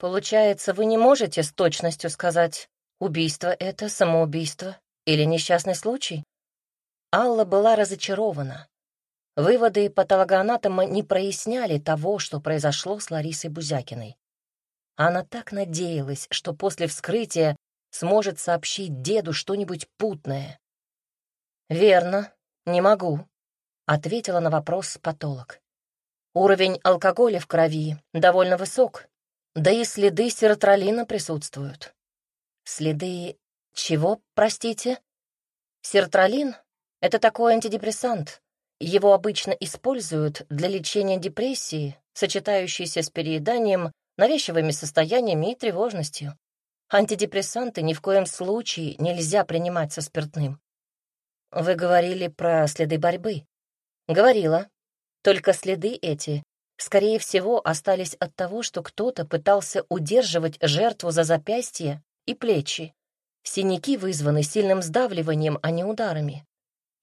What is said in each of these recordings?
Получается, вы не можете с точностью сказать, убийство это самоубийство или несчастный случай? Алла была разочарована. Выводы патологоанатома не проясняли того, что произошло с Ларисой Бузякиной. Она так надеялась, что после вскрытия сможет сообщить деду что-нибудь путное. «Верно, не могу», — ответила на вопрос патолог. «Уровень алкоголя в крови довольно высок, да и следы серотролина присутствуют. Следы чего, простите? Серотролин — это такой антидепрессант. Его обычно используют для лечения депрессии, сочетающейся с перееданием, навязчивыми состояниями и тревожностью. Антидепрессанты ни в коем случае нельзя принимать со спиртным. Вы говорили про следы борьбы. Говорила. Только следы эти скорее всего, остались от того, что кто-то пытался удерживать жертву за запястье и плечи. Синяки вызваны сильным сдавливанием, а не ударами.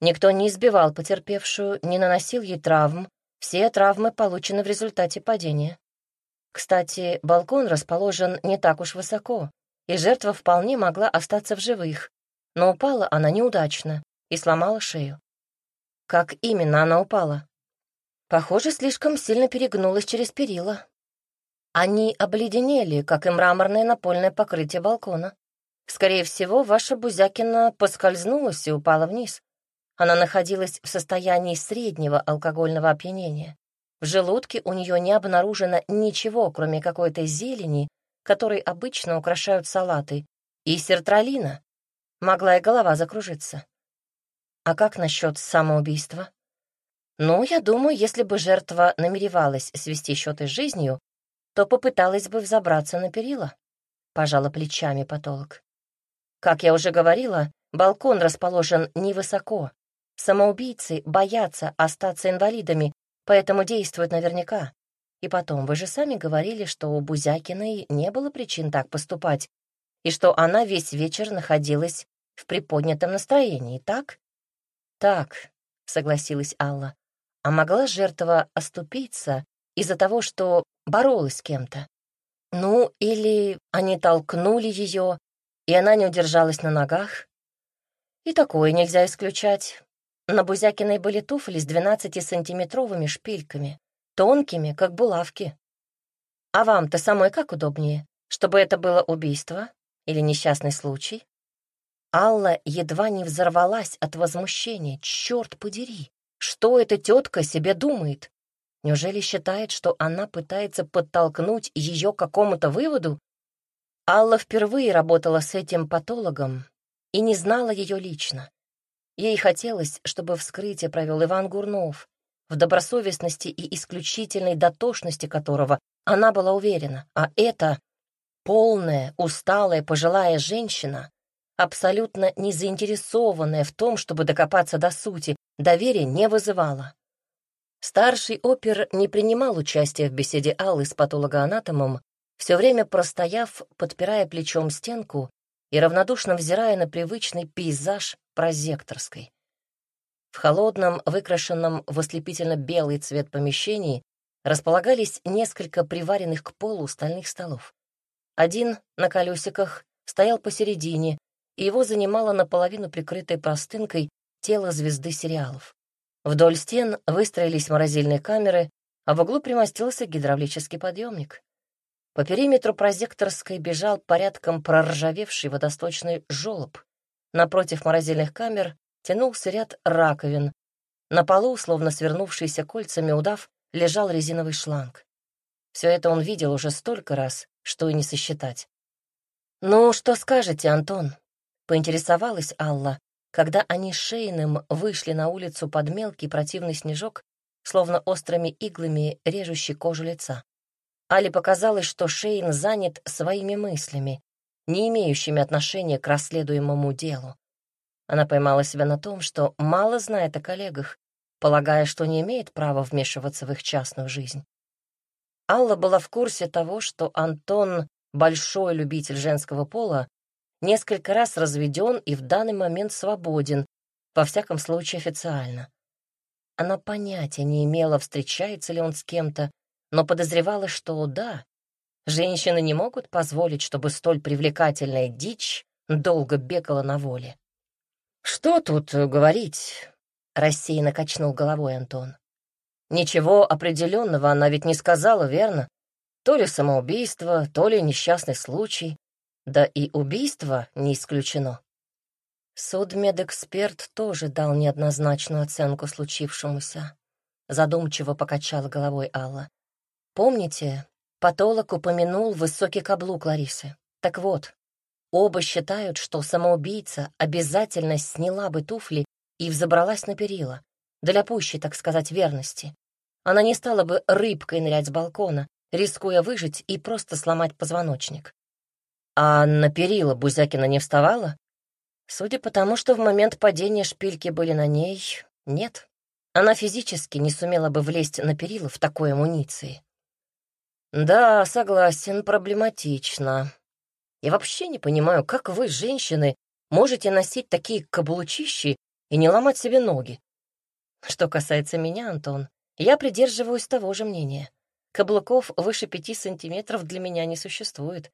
Никто не избивал потерпевшую, не наносил ей травм. Все травмы получены в результате падения. Кстати, балкон расположен не так уж высоко, и жертва вполне могла остаться в живых, но упала она неудачно и сломала шею. Как именно она упала? Похоже, слишком сильно перегнулась через перила. Они обледенели, как и мраморное напольное покрытие балкона. Скорее всего, ваша Бузякина поскользнулась и упала вниз. Она находилась в состоянии среднего алкогольного опьянения. В желудке у нее не обнаружено ничего, кроме какой-то зелени, которой обычно украшают салаты, и сертралина. Могла и голова закружиться. А как насчет самоубийства? Ну, я думаю, если бы жертва намеревалась свести счеты с жизнью, то попыталась бы взобраться на перила. Пожала плечами потолок. Как я уже говорила, балкон расположен невысоко. Самоубийцы боятся остаться инвалидами, поэтому действуют наверняка. И потом, вы же сами говорили, что у Бузякиной не было причин так поступать, и что она весь вечер находилась в приподнятом настроении, так? Так, согласилась Алла. А могла жертва оступиться из-за того, что боролась с кем-то? Ну, или они толкнули ее, и она не удержалась на ногах? И такое нельзя исключать. На Бузякиной были туфли с 12-сантиметровыми шпильками, тонкими, как булавки. А вам-то самой как удобнее, чтобы это было убийство или несчастный случай? Алла едва не взорвалась от возмущения. Черт подери! Что эта тетка себе думает? Неужели считает, что она пытается подтолкнуть ее к какому-то выводу? Алла впервые работала с этим патологом и не знала ее лично. Ей хотелось, чтобы вскрытие провел Иван Гурнов, в добросовестности и исключительной дотошности которого она была уверена, а это полная, усталая пожилая женщина, абсолютно не заинтересованная в том, чтобы докопаться до сути, доверия не вызывала. Старший опер не принимал участия в беседе Аллы с патологоанатомом, все время простояв, подпирая плечом стенку и равнодушно взирая на привычный пейзаж прозекторской. В холодном, выкрашенном в ослепительно-белый цвет помещении располагались несколько приваренных к полу стальных столов. Один на колесиках стоял посередине, и его занимало наполовину прикрытой простынкой тело звезды сериалов. Вдоль стен выстроились морозильные камеры, а в углу примостился гидравлический подъемник. По периметру прозекторской бежал порядком проржавевший водосточный желоб. Напротив морозильных камер тянулся ряд раковин. На полу, словно свернувшийся кольцами удав, лежал резиновый шланг. Все это он видел уже столько раз, что и не сосчитать. «Ну, что скажете, Антон?» — поинтересовалась Алла, когда они с Шейным вышли на улицу под мелкий противный снежок, словно острыми иглами режущий кожу лица. Али показалось, что Шейн занят своими мыслями, не имеющими отношения к расследуемому делу. Она поймала себя на том, что мало знает о коллегах, полагая, что не имеет права вмешиваться в их частную жизнь. Алла была в курсе того, что Антон — большой любитель женского пола, несколько раз разведен и в данный момент свободен, во всяком случае официально. Она понятия не имела, встречается ли он с кем-то, но подозревала, что да, Женщины не могут позволить, чтобы столь привлекательная дичь долго бегала на воле. «Что тут говорить?» — рассеянно качнул головой Антон. «Ничего определенного она ведь не сказала, верно? То ли самоубийство, то ли несчастный случай. Да и убийство не исключено». Судмедэксперт тоже дал неоднозначную оценку случившемуся. Задумчиво покачала головой Алла. Помните, патолог упомянул высокий каблук Ларисы? Так вот, оба считают, что самоубийца обязательно сняла бы туфли и взобралась на перила, для пущей, так сказать, верности. Она не стала бы рыбкой нырять с балкона, рискуя выжить и просто сломать позвоночник. А на перила Бузякина не вставала? Судя по тому, что в момент падения шпильки были на ней, нет. Она физически не сумела бы влезть на перила в такой амуниции. Да, согласен, проблематично. Я вообще не понимаю, как вы, женщины, можете носить такие каблучищи и не ломать себе ноги. Что касается меня, Антон, я придерживаюсь того же мнения. Каблуков выше пяти сантиметров для меня не существует.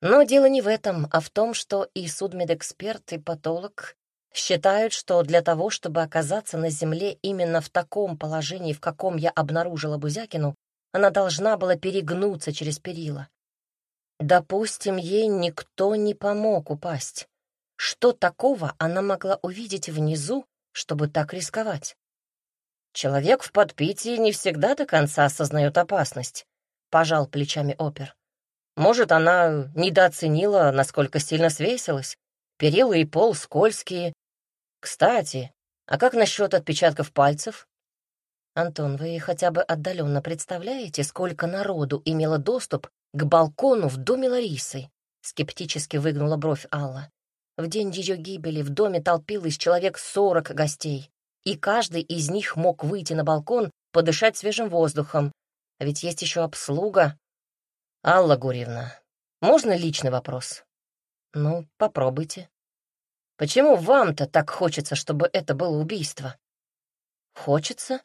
Но дело не в этом, а в том, что и судмедэксперт, и патолог Считают, что для того, чтобы оказаться на земле именно в таком положении, в каком я обнаружила Бузякину, она должна была перегнуться через перила. Допустим, ей никто не помог упасть. Что такого она могла увидеть внизу, чтобы так рисковать? Человек в подпитии не всегда до конца осознает опасность, — пожал плечами опер. Может, она недооценила, насколько сильно свесилась. Перила и пол скользкие, кстати, а как насчет отпечатков пальцев? Антон, вы хотя бы отдаленно представляете, сколько народу имело доступ к балкону в доме Ларисы? Скептически выгнула бровь Алла. В день ее гибели в доме толпилось человек сорок гостей, и каждый из них мог выйти на балкон, подышать свежим воздухом. А ведь есть еще обслуга. Алла Гурьевна, можно личный вопрос? Ну, попробуйте. Почему вам-то так хочется, чтобы это было убийство? Хочется?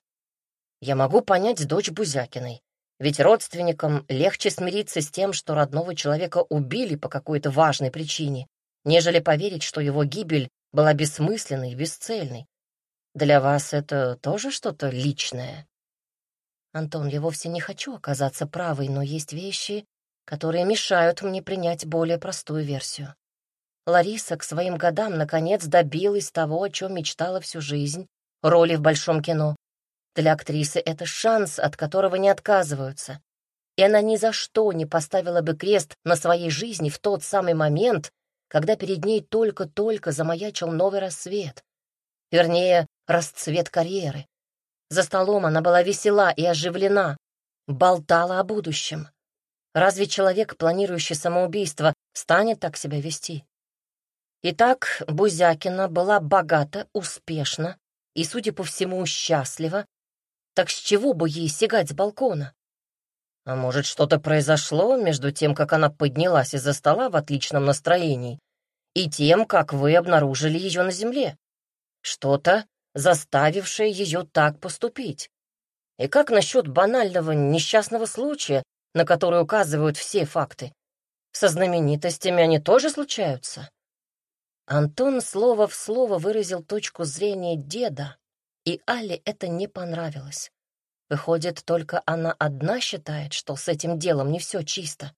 Я могу понять дочь Бузякиной. Ведь родственникам легче смириться с тем, что родного человека убили по какой-то важной причине, нежели поверить, что его гибель была бессмысленной и бесцельной. Для вас это тоже что-то личное? Антон, я вовсе не хочу оказаться правой, но есть вещи, которые мешают мне принять более простую версию. Лариса к своим годам наконец добилась того, о чем мечтала всю жизнь — роли в большом кино. Для актрисы это шанс, от которого не отказываются. И она ни за что не поставила бы крест на своей жизни в тот самый момент, когда перед ней только-только замаячил новый рассвет. Вернее, расцвет карьеры. За столом она была весела и оживлена, болтала о будущем. Разве человек, планирующий самоубийство, станет так себя вести? Итак, Бузякина была богата, успешна и, судя по всему, счастлива. Так с чего бы ей сигать с балкона? А может, что-то произошло между тем, как она поднялась из-за стола в отличном настроении, и тем, как вы обнаружили ее на земле? Что-то, заставившее ее так поступить. И как насчет банального несчастного случая, на который указывают все факты? Со знаменитостями они тоже случаются? Антон слово в слово выразил точку зрения деда, и Али это не понравилось. Выходит, только она одна считает, что с этим делом не все чисто.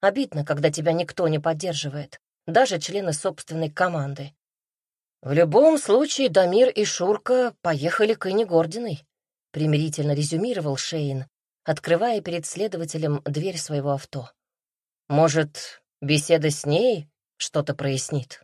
Обидно, когда тебя никто не поддерживает, даже члены собственной команды. В любом случае, Дамир и Шурка поехали к Инне Гординой, примирительно резюмировал Шейн, открывая перед следователем дверь своего авто. Может, беседа с ней что-то прояснит?